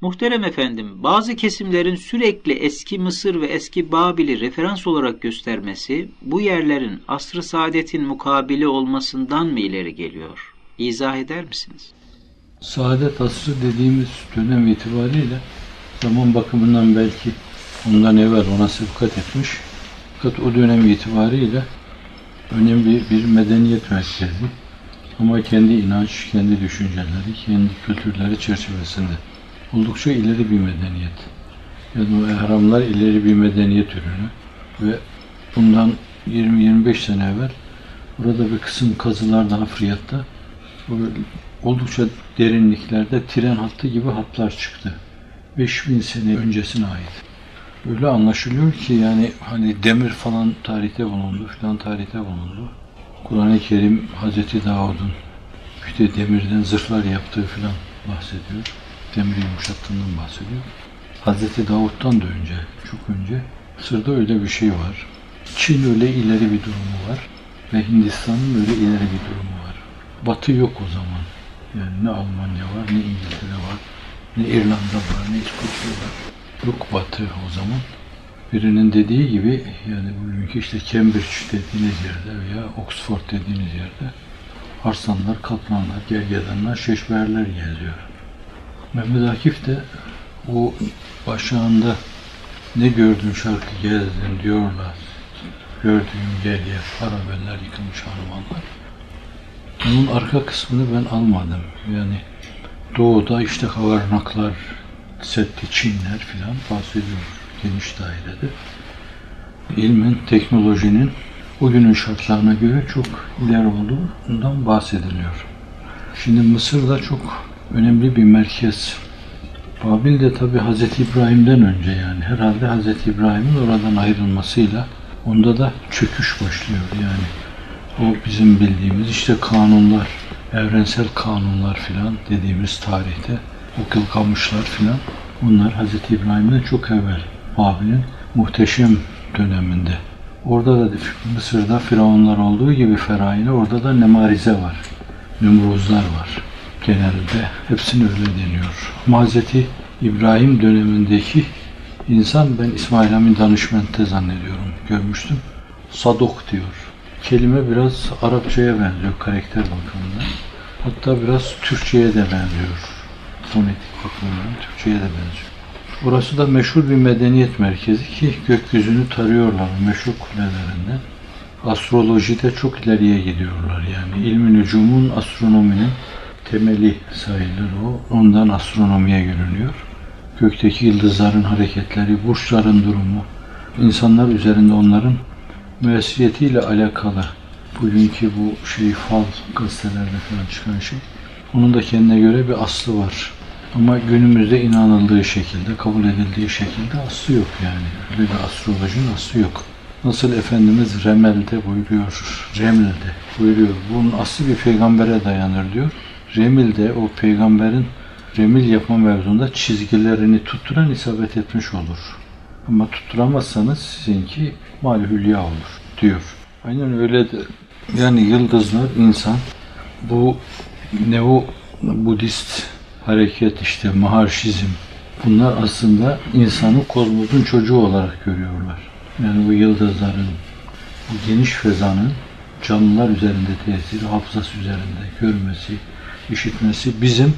Muhterem efendim, bazı kesimlerin sürekli eski Mısır ve eski Babil'i referans olarak göstermesi, bu yerlerin asr-ı saadetin mukabili olmasından mı ileri geliyor? İzah eder misiniz? Saadet asrı dediğimiz dönem itibariyle zaman bakımından belki ondan evvel ona sıfkat etmiş. Fakat o dönem itibariyle önemli bir medeniyet merkezi. Ama kendi inanç, kendi düşünceleri, kendi kültürleri çerçevesinde oldukça ileri bir medeniyet. Yani o ehramlar ileri bir medeniyet ürünü ve bundan 20-25 sene evvel burada bir kısım kazılar daha Afriyat'ta oldukça derinliklerde tren hattı gibi hatlar çıktı. 5000 sene öncesine ait. Öyle anlaşılıyor ki yani hani demir falan tarihte bulundu, filan tarihte bulundu. Kur'an-ı Kerim Hazreti Davud'un işte demirden zırhlar yaptığı filan bahsediyor. Demiri yumuşattığından bahsediyor. Hazreti Davud'dan da önce, çok önce Mısır'da öyle bir şey var. Çin öyle ileri bir durumu var ve Hindistan'ın öyle ileri bir durumu var. Batı yok o zaman. Yani ne Almanya var, ne İngiltere var, ne İrlanda var, ne İskoçya var. Yok Batı o zaman. Birinin dediği gibi yani bugünkü işte Cambridge dediğiniz yerde veya Oxford dediğiniz yerde arslanlar, kaplanlar, gergedanlar, şeşberler geziyor. Mehmet Akif de o başağında ne gördün şarkı gezdin diyorlar. Gördüğüm geliye parabeller yıkılmış harmanlar. Onun arka kısmını ben almadım. Yani doğuda işte kavarnaklar, setti Çinler filan bahsediyor geniş dairede. İlmin, teknolojinin o günün şartlarına göre çok ileri olduğundan bahsediliyor. Şimdi Mısır'da çok önemli bir merkez. Babil de tabi Hz. İbrahim'den önce yani herhalde Hz. İbrahim'in oradan ayrılmasıyla onda da çöküş başlıyor yani. O bizim bildiğimiz işte kanunlar, evrensel kanunlar filan dediğimiz tarihte okul kamışlar filan onlar Hz. İbrahim'den çok evvel Babil'in muhteşem döneminde. Orada da Mısır'da firavunlar olduğu gibi Feraine orada da Nemarize var. Nümruzlar var. Genelde hepsini öyle deniyor. Hz. İbrahim dönemindeki insan ben İsmail Amin Danışment'te zannediyorum. Görmüştüm. Sadok diyor. Kelime biraz Arapçaya benziyor karakter bakımından. Hatta biraz Türkçe'ye de benziyor. Fonetik bakımından Türkçe'ye de benziyor. Burası da meşhur bir medeniyet merkezi ki gökyüzünü tarıyorlar meşhur kulelerinden. Astrolojide çok ileriye gidiyorlar yani. ilmin nücumun, astronominin temeli sayılır o. Ondan astronomiye görünüyor. Gökteki yıldızların hareketleri, burçların durumu, insanlar üzerinde onların müessiyetiyle alakalı bugünkü bu şey fal gazetelerde falan çıkan şey onun da kendine göre bir aslı var. Ama günümüzde inanıldığı şekilde, kabul edildiği şekilde aslı yok yani. Öyle bir astrolojinin aslı yok. Nasıl Efendimiz Remel'de buyuruyor, Remil'de buyuruyor. Bunun aslı bir peygambere dayanır diyor. Remil'de o peygamberin remil yapma mevzunda çizgilerini tutturan isabet etmiş olur. Ama tutturamazsanız sizinki mal hülya olur diyor. Aynen öyledir. Yani yıldızlar insan bu neo Budist hareket işte maharşizm bunlar aslında insanı kozmosun çocuğu olarak görüyorlar. Yani bu yıldızların, bu geniş fezanın canlılar üzerinde tesiri, hafızası üzerinde görmesi, işitmesi bizim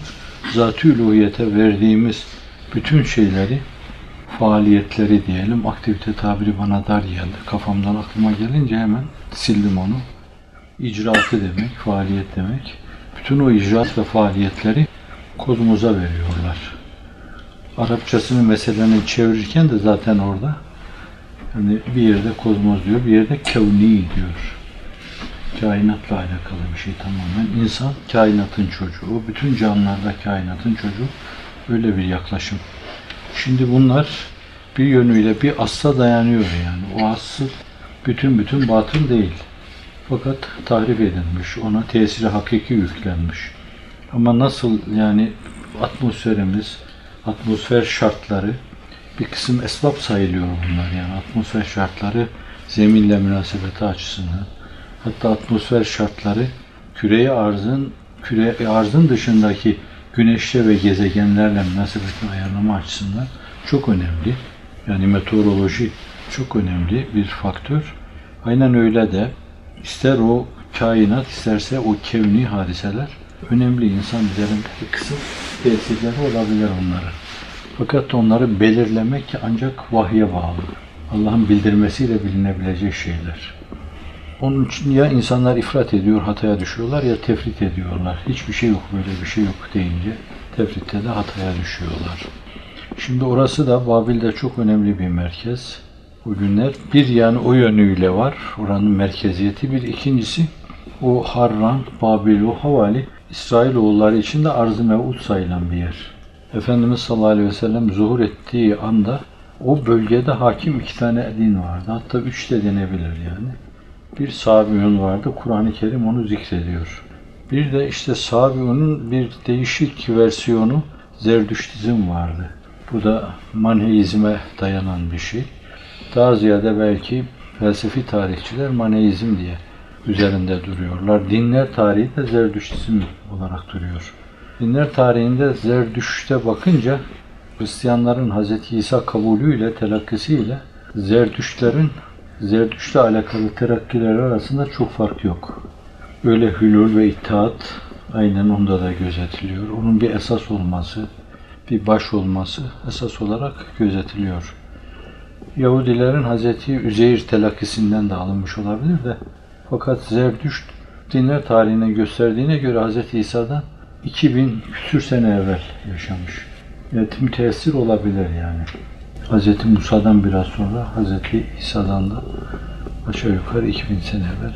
zat-ı verdiğimiz bütün şeyleri faaliyetleri diyelim, aktivite tabiri bana dar geldi. Kafamdan aklıma gelince hemen sildim onu. İcraatı demek, faaliyet demek. Bütün o icraat ve faaliyetleri kozmoza veriyorlar. Arapçasını meseleni çevirirken de zaten orada hani bir yerde kozmoz diyor, bir yerde kevni diyor. Kainatla alakalı bir şey tamamen. İnsan kainatın çocuğu. Bütün canlılarda kainatın çocuğu. Öyle bir yaklaşım. Şimdi bunlar bir yönüyle bir asla dayanıyor yani. O asıl bütün bütün batıl değil. Fakat tahrif edilmiş, ona tesiri hakiki yüklenmiş. Ama nasıl yani atmosferimiz, atmosfer şartları bir kısım esbab sayılıyor bunlar yani atmosfer şartları zeminle münasebeti açısından hatta atmosfer şartları küreye arzın küre arzın dışındaki güneşle ve gezegenlerle münasebetini ayarlama açısından çok önemli. Yani meteoroloji çok önemli bir faktör. Aynen öyle de ister o kainat isterse o kevni hadiseler önemli insan üzerindeki kısım tesirleri olabilir onların. Fakat onları belirlemek ancak vahye bağlı. Allah'ın bildirmesiyle bilinebilecek şeyler. Onun için ya insanlar ifrat ediyor, hataya düşüyorlar ya tefrit ediyorlar. Hiçbir şey yok, böyle bir şey yok deyince tefritte de hataya düşüyorlar. Şimdi orası da Babil'de çok önemli bir merkez. Bu günler bir yani o yönüyle var, oranın merkeziyeti. Bir ikincisi o Harran, Babil, o havali İsrailoğulları için de arz-ı mev'ud sayılan bir yer. Efendimiz sallallahu aleyhi ve sellem zuhur ettiği anda o bölgede hakim iki tane din vardı. Hatta üç de denebilir yani. Bir Sabiun vardı. Kur'an-ı Kerim onu zikrediyor. Bir de işte Sabiun'un bir değişik versiyonu Zerdüştizm vardı. Bu da manheizme dayanan bir şey. Daha ziyade belki felsefi tarihçiler maneizm diye üzerinde duruyorlar. Dinler tarihi de Zerdüştizm olarak duruyor. Dinler tarihinde Zerdüşt'e bakınca Hristiyanların Hz. İsa kabulüyle, telakkisiyle Zerdüştlerin Zerdüşt'le alakalı terakkileri arasında çok fark yok. Öyle hülul ve itaat aynen onda da gözetiliyor. Onun bir esas olması, bir baş olması esas olarak gözetiliyor. Yahudilerin Hz. Üzeyir telakkisinden de alınmış olabilir de fakat Zerdüşt dinler tarihine gösterdiğine göre Hz. İsa'dan 2000 küsür sene evvel yaşamış. Yani müteessir olabilir yani. Hz. Musa'dan biraz sonra Hz. İsa'dan da aşağı yukarı 2000 sene evvel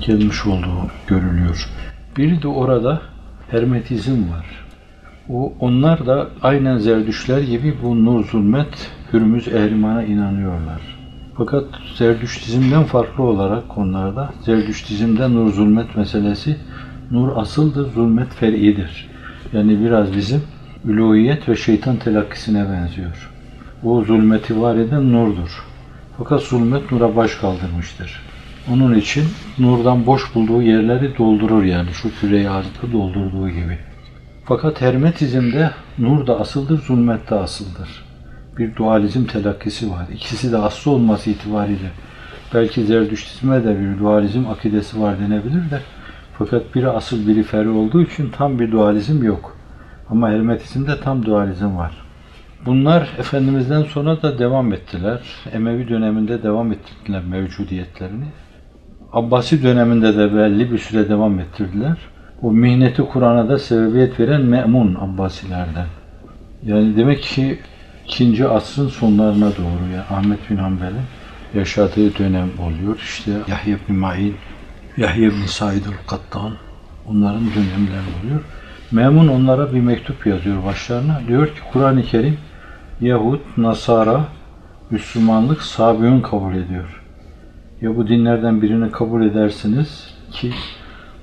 gelmiş olduğu görülüyor. Biri de orada Hermetizm var. O, onlar da aynen Zerdüşler gibi bu nur zulmet, hürmüz ehrimana inanıyorlar. Fakat Zerdüştizmden farklı olarak onlarda Zerdüştizmde nur zulmet meselesi nur asıldır, zulmet fer'idir. Yani biraz bizim üluhiyet ve şeytan telakkisine benziyor. O zulmeti var eden nurdur. Fakat zulmet nura baş kaldırmıştır. Onun için nurdan boş bulduğu yerleri doldurur yani şu küreyi arzda doldurduğu gibi. Fakat hermetizmde nur da asıldır, zulmet de asıldır. Bir dualizm telakkisi var. İkisi de aslı olması itibariyle belki Zerdüştizme de bir dualizm akidesi var denebilir de fakat biri asıl biri feri olduğu için tam bir dualizm yok. Ama hermetizmde tam dualizm var. Bunlar Efendimiz'den sonra da devam ettiler. Emevi döneminde devam ettirdiler mevcudiyetlerini. Abbasi döneminde de belli bir süre devam ettirdiler. Bu mihneti Kur'an'a da sebebiyet veren Me'mun Abbasilerden. Yani demek ki ikinci asrın sonlarına doğru ya Ahmet bin Hanbel'in yaşadığı dönem oluyor. İşte Yahya bin Ma'in, Yahya bin Said el-Kattan onların dönemleri oluyor. Memun onlara bir mektup yazıyor başlarına. Diyor ki Kur'an-ı Kerim Yahud, Nasara, Müslümanlık, Sabiun kabul ediyor. Ya bu dinlerden birini kabul edersiniz ki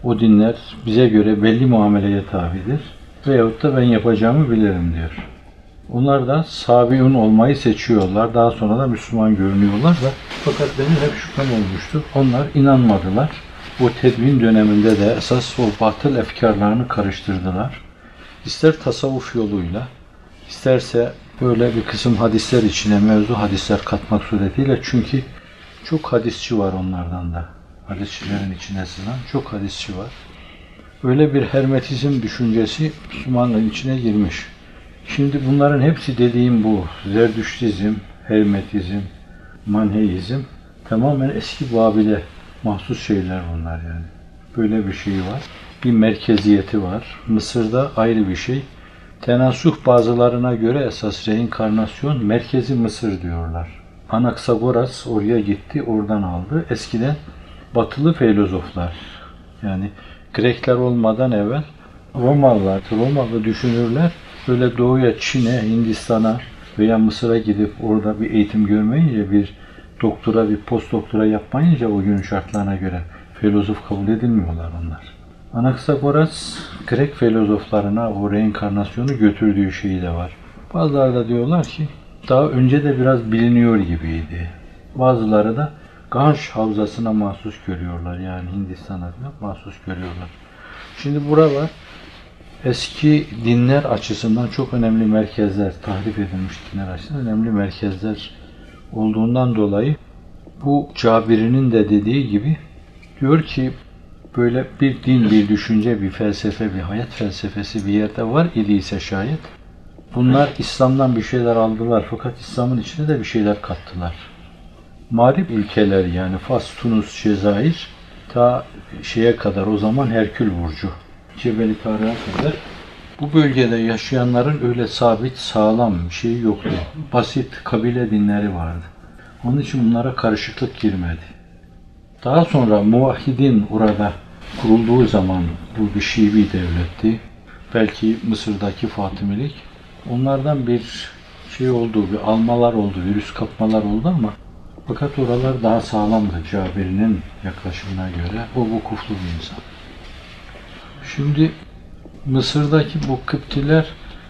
o dinler bize göre belli muameleye tabidir. Veyahut da ben yapacağımı bilirim diyor. Onlar da Sabiun olmayı seçiyorlar. Daha sonra da Müslüman görünüyorlar da fakat benim hep şüphem olmuştu. Onlar inanmadılar. O tedvin döneminde de esas o batıl efkarlarını karıştırdılar. İster tasavvuf yoluyla, isterse böyle bir kısım hadisler içine mevzu hadisler katmak suretiyle çünkü çok hadisçi var onlardan da. Hadisçilerin içine sızan çok hadisçi var. Öyle bir hermetizm düşüncesi Müslümanlığın içine girmiş. Şimdi bunların hepsi dediğim bu. Zerdüştizm, hermetizm, manheizm tamamen eski Babil'e mahsus şeyler bunlar yani. Böyle bir şey var. Bir merkeziyeti var. Mısır'da ayrı bir şey. Tenasuh bazılarına göre esas reenkarnasyon merkezi Mısır diyorlar. Anaksagoras oraya gitti, oradan aldı. Eskiden batılı filozoflar yani Grekler olmadan evvel Romalılar, Romalı düşünürler böyle doğuya, Çin'e, Hindistan'a veya Mısır'a gidip orada bir eğitim görmeyince bir doktora, bir post doktora yapmayınca o günün şartlarına göre filozof kabul edilmiyorlar onlar. Anaksagoras Grek filozoflarına o reenkarnasyonu götürdüğü şeyi de var. Bazıları da diyorlar ki daha önce de biraz biliniyor gibiydi. Bazıları da Ganj havzasına mahsus görüyorlar. Yani Hindistan'a mahsus görüyorlar. Şimdi buralar eski dinler açısından çok önemli merkezler, tahrip edilmiş dinler açısından önemli merkezler olduğundan dolayı bu Cabiri'nin de dediği gibi diyor ki böyle bir din, bir düşünce, bir felsefe, bir hayat felsefesi bir yerde var idiyse şayet bunlar İslam'dan bir şeyler aldılar fakat İslam'ın içine de bir şeyler kattılar. Mağrib ülkeler yani Fas, Tunus, Cezayir ta şeye kadar o zaman Herkül Burcu, Cebeli Tarık'a kadar bu bölgede yaşayanların öyle sabit, sağlam bir şeyi yoktu. Basit kabile dinleri vardı. Onun için bunlara karışıklık girmedi. Daha sonra muvahhidin orada kurulduğu zaman bu bir Şiibi devletti. Belki Mısır'daki Fatimilik. Onlardan bir şey oldu, bir almalar oldu, virüs kapmalar oldu ama fakat oralar daha sağlamdı Cabir'in yaklaşımına göre. O vukuflu bir insan. Şimdi Mısır'daki bu Kıptiler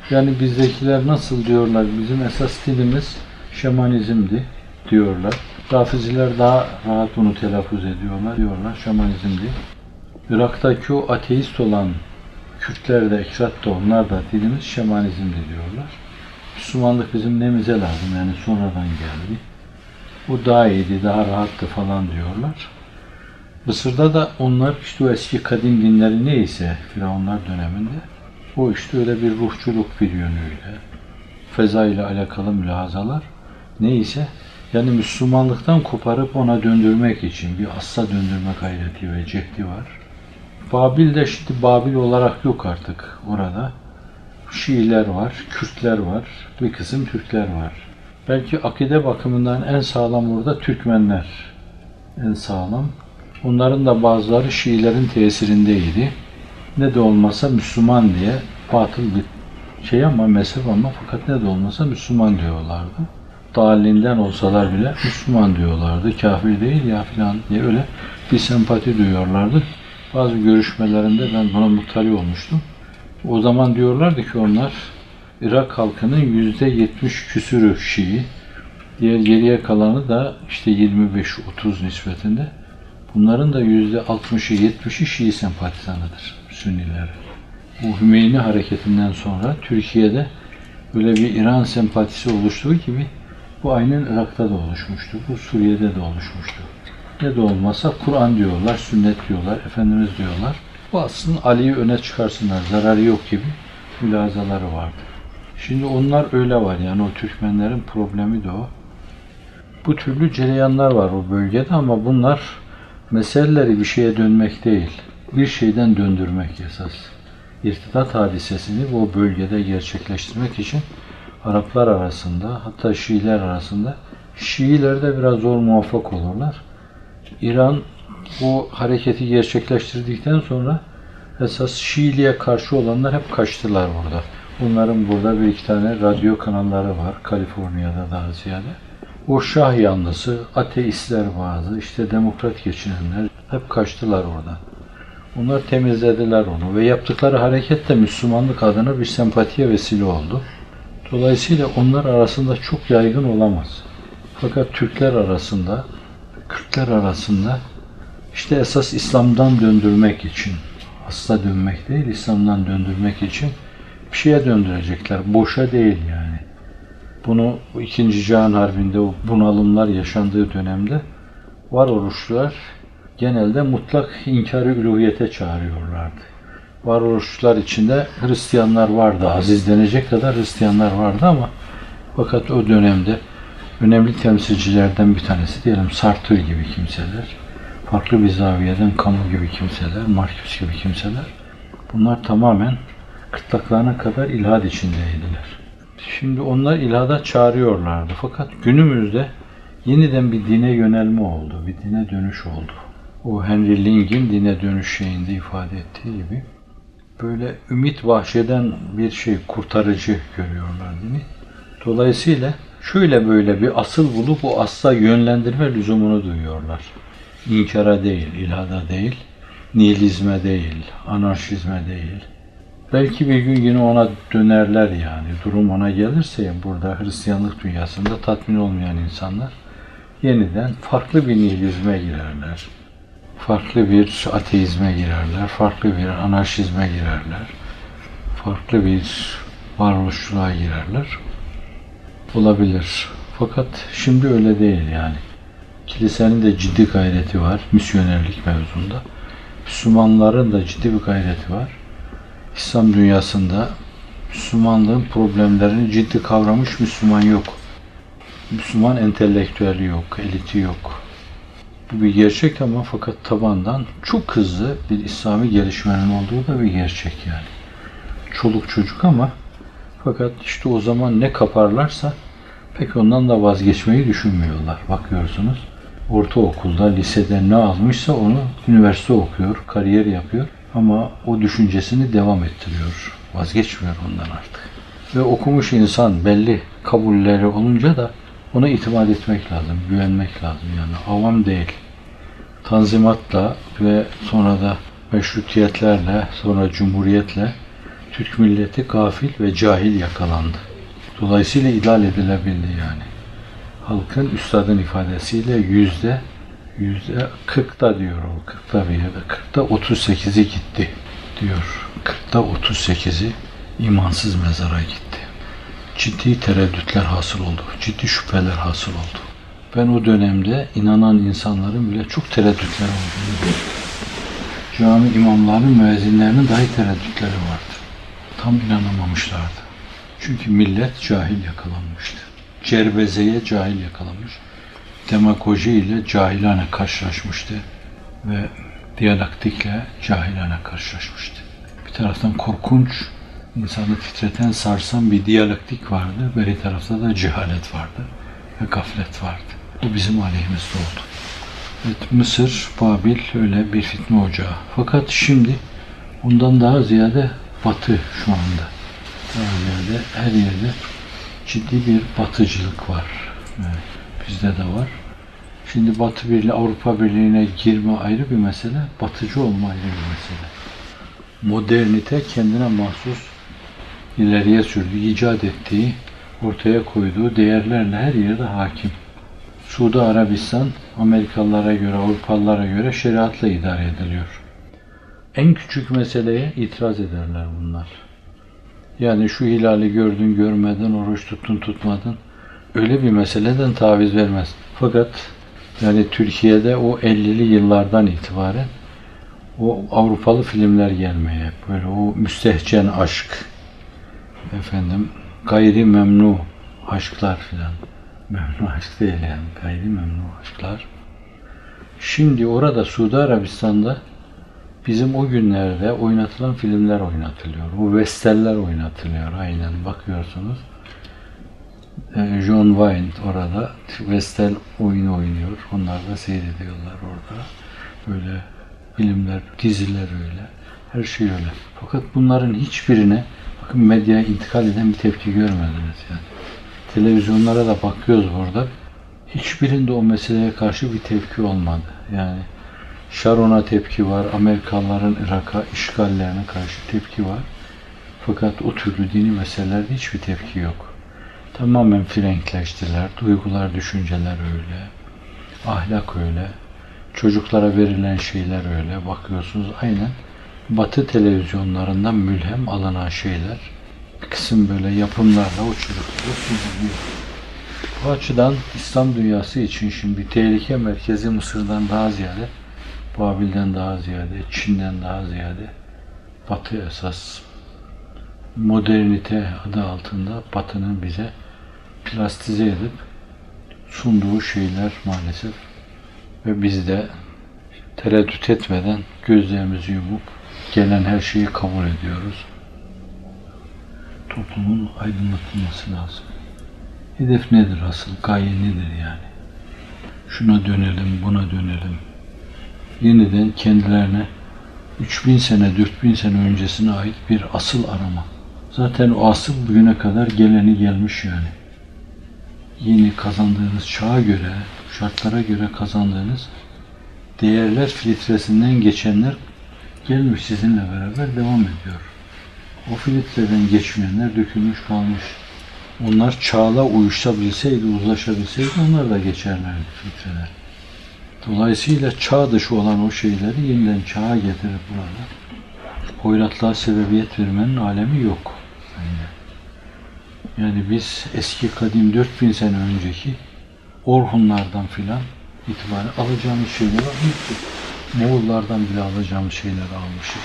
yani bizdekiler nasıl diyorlar? Bizim esas dilimiz şamanizmdi diyorlar. Rafiziler daha rahat bunu telaffuz ediyorlar. Diyorlar şamanizmdi. Irak'taki o ateist olan Kürtler de, Ekrat da onlar da dilimiz şamanizmdi diyorlar. Müslümanlık bizim nemize lazım yani sonradan geldi. O daha iyiydi, daha rahattı falan diyorlar. Mısır'da da onlar işte o eski kadim dinleri neyse Firavunlar döneminde o işte öyle bir ruhçuluk bir yönüyle feza ile alakalı mülahazalar neyse yani Müslümanlıktan koparıp ona döndürmek için bir asla döndürme gayreti ve cehdi var. Babil de şimdi Babil olarak yok artık orada. Şiiler var, Kürtler var, bir kısım Türkler var. Belki akide bakımından en sağlam orada Türkmenler en sağlam. Onların da bazıları Şiilerin tesirindeydi. Ne de olmasa Müslüman diye batıl bir şey ama mezhep ama fakat ne de olmasa Müslüman diyorlardı. Dalinden olsalar bile Müslüman diyorlardı. Kafir değil ya filan diye öyle bir sempati duyuyorlardı. Bazı görüşmelerinde ben buna muhtari olmuştum. O zaman diyorlardı ki onlar Irak halkının yüzde yetmiş küsürü Şii. Diğer geriye kalanı da işte 25-30 nispetinde. Bunların da yüzde 60'ı 70'i Şii sempatizanıdır Sünniler. Bu Hümeyni hareketinden sonra Türkiye'de böyle bir İran sempatisi oluştuğu gibi bu aynen Irak'ta da oluşmuştu. Bu Suriye'de de oluşmuştu. Ne de olmasa Kur'an diyorlar, sünnet diyorlar, Efendimiz diyorlar. Bu aslında Ali'yi öne çıkarsınlar, zararı yok gibi mülazaları vardı. Şimdi onlar öyle var yani o Türkmenlerin problemi de o. Bu türlü cereyanlar var o bölgede ama bunlar meseleleri bir şeye dönmek değil, bir şeyden döndürmek esas. İrtidat hadisesini bu bölgede gerçekleştirmek için Araplar arasında hatta Şiiler arasında Şiiler de biraz zor muvaffak olurlar. İran bu hareketi gerçekleştirdikten sonra esas Şiiliğe karşı olanlar hep kaçtılar burada. Bunların burada bir iki tane radyo kanalları var. Kaliforniya'da daha ziyade. O şah yanlısı, ateistler bazı, işte demokrat geçinenler hep kaçtılar oradan. Onlar temizlediler onu ve yaptıkları hareket de Müslümanlık adına bir sempatiye vesile oldu. Dolayısıyla onlar arasında çok yaygın olamaz. Fakat Türkler arasında, Kürtler arasında işte esas İslam'dan döndürmek için, asla dönmek değil, İslam'dan döndürmek için bir şeye döndürecekler. Boşa değil yani. Bunu ikinci Cihan Harbi'nde o bunalımlar yaşandığı dönemde varoluşçular genelde mutlak inkarı üluhiyete çağırıyorlardı. Varoluşçular içinde Hristiyanlar vardı. Aziz denecek kadar Hristiyanlar vardı ama fakat o dönemde önemli temsilcilerden bir tanesi diyelim Sartre gibi kimseler, farklı bir zaviyeden Camus gibi kimseler, Marcus gibi kimseler bunlar tamamen kıtlaklarına kadar ilhad içindeydiler. Şimdi onlar ilhada çağırıyorlardı. Fakat günümüzde yeniden bir dine yönelme oldu, bir dine dönüş oldu. O Henry Ling'in dine dönüş şeyinde ifade ettiği gibi böyle ümit vahşeden bir şey kurtarıcı görüyorlar dini. Dolayısıyla şöyle böyle bir asıl bulup o asla yönlendirme lüzumunu duyuyorlar. İnkara değil, ilhada değil, nihilizme değil, anarşizme değil, Belki bir gün yine ona dönerler yani. Durum ona gelirse burada Hristiyanlık dünyasında tatmin olmayan insanlar yeniden farklı bir nihilizme girerler. Farklı bir ateizme girerler, farklı bir anarşizme girerler. farklı bir varoluşçuluğa girerler. Olabilir. Fakat şimdi öyle değil yani. Kilisenin de ciddi gayreti var misyonerlik mevzunda. Müslümanların da ciddi bir gayreti var. İslam dünyasında Müslümanlığın problemlerini ciddi kavramış Müslüman yok. Müslüman entelektüeli yok, eliti yok. Bu bir gerçek ama fakat tabandan çok hızlı bir İslami gelişmenin olduğu da bir gerçek yani. Çoluk çocuk ama fakat işte o zaman ne kaparlarsa pek ondan da vazgeçmeyi düşünmüyorlar. Bakıyorsunuz ortaokulda, lisede ne almışsa onu üniversite okuyor, kariyer yapıyor ama o düşüncesini devam ettiriyor. Vazgeçmiyor ondan artık. Ve okumuş insan belli kabulleri olunca da ona itimat etmek lazım, güvenmek lazım. Yani avam değil. Tanzimatla ve sonra da meşrutiyetlerle, sonra cumhuriyetle Türk milleti gafil ve cahil yakalandı. Dolayısıyla idal edilebildi yani. Halkın üstadın ifadesiyle yüzde yüzde kırkta diyor o kırkta bir yerde. Kırkta 38'i gitti diyor. Kırkta 38'i imansız mezara gitti. Ciddi tereddütler hasıl oldu. Ciddi şüpheler hasıl oldu. Ben o dönemde inanan insanların bile çok tereddütleri olduğunu. Cami imamlarının, müezzinlerinin dahi tereddütleri vardı. Tam inanamamışlardı. Çünkü millet cahil yakalanmıştı. Cerbezeye cahil yakalamış. Demagoji ile cahilane karşılaşmıştı. Ve diyalektikle cahilane karşılaşmıştı. Bir taraftan korkunç, insanı titreten, sarsan bir diyalektik vardı. Beri tarafta da cehalet vardı ve gaflet vardı. Bu bizim aleyhimizde oldu. Evet, Mısır, Babil öyle bir fitne ocağı. Fakat şimdi ondan daha ziyade batı şu anda. Daha ziyade her yerde ciddi bir batıcılık var. Evet, bizde de var. Şimdi Batı Birliği, Avrupa Birliği'ne girme ayrı bir mesele, batıcı olma ayrı bir mesele. Modernite kendine mahsus ileriye sürdüğü, icat ettiği, ortaya koyduğu değerlerle her yerde hakim. Suudi Arabistan Amerikalılara göre, Avrupalılara göre şeriatla idare ediliyor. En küçük meseleye itiraz ederler bunlar. Yani şu hilali gördün görmedin, oruç tuttun tutmadın. Öyle bir meseleden taviz vermez. Fakat yani Türkiye'de o 50'li yıllardan itibaren o Avrupalı filmler gelmeye böyle o müstehcen aşk efendim gayri memnu aşklar filan memnu aşk değil yani gayri memnu aşklar şimdi orada Suudi Arabistan'da bizim o günlerde oynatılan filmler oynatılıyor. Bu Westerler oynatılıyor aynen bakıyorsunuz. Ee, John Wayne orada Western oyunu oynuyor. Onlar da seyrediyorlar orada. Böyle filmler, diziler öyle. Her şey öyle. Fakat bunların hiçbirine bakın medyaya intikal eden bir tepki görmediniz yani. Televizyonlara da bakıyoruz burada. Hiçbirinde o meseleye karşı bir tepki olmadı. Yani Sharon'a tepki var, Amerikalıların Irak'a işgallerine karşı tepki var. Fakat o türlü dini meselelerde hiçbir tepki yok. Tamamen frenkleştiler. Duygular, düşünceler öyle. Ahlak öyle. Çocuklara verilen şeyler öyle. Bakıyorsunuz aynen Batı televizyonlarından mülhem alınan şeyler. Bir kısım böyle yapımlarla o çocuklara sunuluyor. Bu açıdan İslam dünyası için şimdi tehlike merkezi Mısır'dan daha ziyade Babil'den daha ziyade, Çin'den daha ziyade Batı esas modernite adı altında Batı'nın bize plastize edip sunduğu şeyler maalesef ve biz de tereddüt etmeden gözlerimizi yumup gelen her şeyi kabul ediyoruz. Toplumun aydınlatılması lazım. Hedef nedir asıl? Gaye nedir yani? Şuna dönelim, buna dönelim yeniden kendilerine 3000 sene, 4000 sene öncesine ait bir asıl arama. Zaten o asıl bugüne kadar geleni gelmiş yani. Yeni kazandığınız çağa göre, şartlara göre kazandığınız değerler filtresinden geçenler gelmiş sizinle beraber devam ediyor. O filtreden geçmeyenler dökülmüş kalmış. Onlar çağla uyuşabilseydi, uzlaşabilseydi onlar da geçerlerdi filtreler. Dolayısıyla çağ dışı olan o şeyleri yeniden çağa getirip burada hoyratlığa sebebiyet vermenin alemi yok. Yani, biz eski kadim 4000 sene önceki Orhunlardan filan itibaren alacağımız şeyler almışız. Moğollardan bile alacağımız şeyler almışız.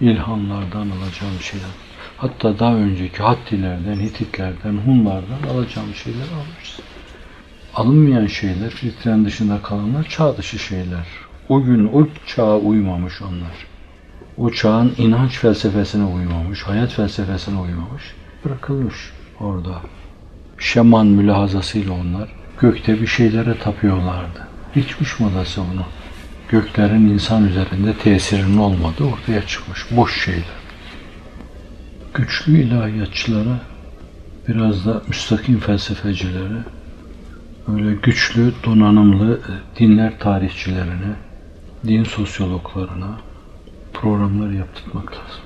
İlhanlardan alacağımız şeyler. Hatta daha önceki Hattilerden, Hititlerden, Hunlardan alacağımız şeyler almışız. Alınmayan şeyler, filtrenin dışında kalanlar çağ dışı şeyler. O gün o çağa uymamış onlar. O çağın inanç felsefesine uymamış, hayat felsefesine uymamış. Bırakılmış orada. Şeman mülahazasıyla onlar gökte bir şeylere tapıyorlardı. Hiç uçmadası bunu. Göklerin insan üzerinde tesirinin olmadığı ortaya çıkmış. Boş şeyler. Güçlü ilahiyatçılara biraz da müstakim felsefecilere öyle güçlü, donanımlı e, dinler tarihçilerine, din sosyologlarına programlar yaptırmak lazım.